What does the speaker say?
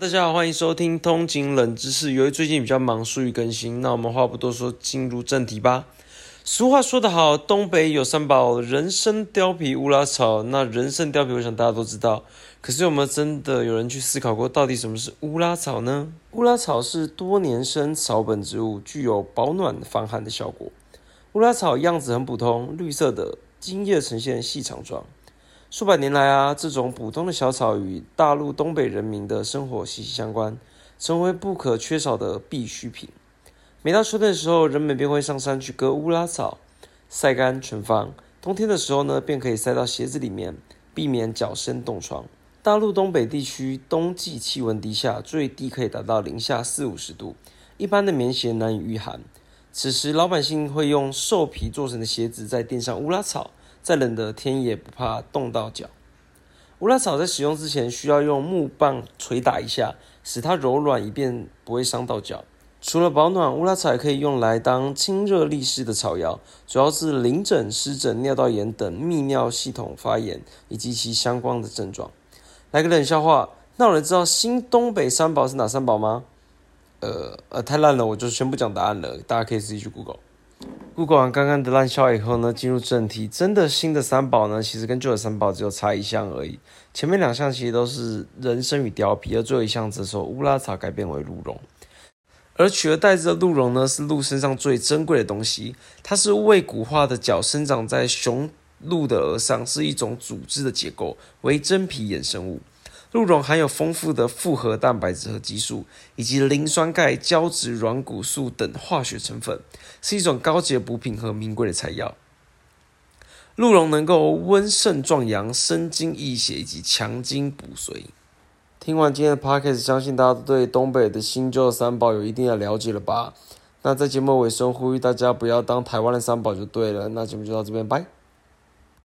大家好，欢迎收听通勤冷知识。由于最近比较忙，疏于更新，那我们话不多说，进入正题吧。俗话说得好，东北有三宝：人参、貂皮、乌拉草。那人参、貂皮，我想大家都知道。可是有没有真的有人去思考过，到底什么是乌拉草呢？乌拉草是多年生草本植物，具有保暖防寒的效果。乌拉草样子很普通，绿色的，茎叶呈现细长状。数百年来啊，这种普通的小草与大陆东北人民的生活息息相关，成为不可缺少的必需品。每到秋天的时候，人们便会上山去割乌拉草，晒干存放。冬天的时候呢，便可以塞到鞋子里面，避免脚生冻疮。大陆东北地区冬季气温低下，最低可以达到零下四五十度，一般的棉鞋难以御寒。此时，老百姓会用兽皮做成的鞋子，再垫上乌拉草。再冷的天也不怕冻到脚。乌拉草在使用之前需要用木棒捶打一下，使它柔软，以便不会伤到脚。除了保暖，乌拉草也可以用来当清热利湿的草药，主要是淋疹、湿疹、尿道炎等泌尿系统发炎以及其相关的症状。来个冷笑话，那有人知道新东北三宝是哪三宝吗？呃呃，太烂了，我就全部讲答案了，大家可以自己去 Google。Google 完刚刚的烂笑以后呢，进入正题。真的新的三宝呢，其实跟旧的三宝只有差一项而已。前面两项其实都是人参与貂皮，而最后一项则说乌拉草改变为鹿茸。而取而代之的鹿茸呢，是鹿身上最珍贵的东西。它是未骨化的角，生长在雄鹿的额上，是一种组织的结构，为真皮衍生物。鹿茸含有丰富的复合蛋白质和激素，以及磷酸钙、胶质软骨素等化学成分，是一种高级的补品和名贵的材料。鹿茸能够温肾壮阳、生津益血以及强筋补髓。听完今天的 podcast，相信大家都对东北的新旧三宝有一定的了解了吧？那在节目尾声呼吁大家不要当台湾的三宝就对了。那节目就到这边，拜。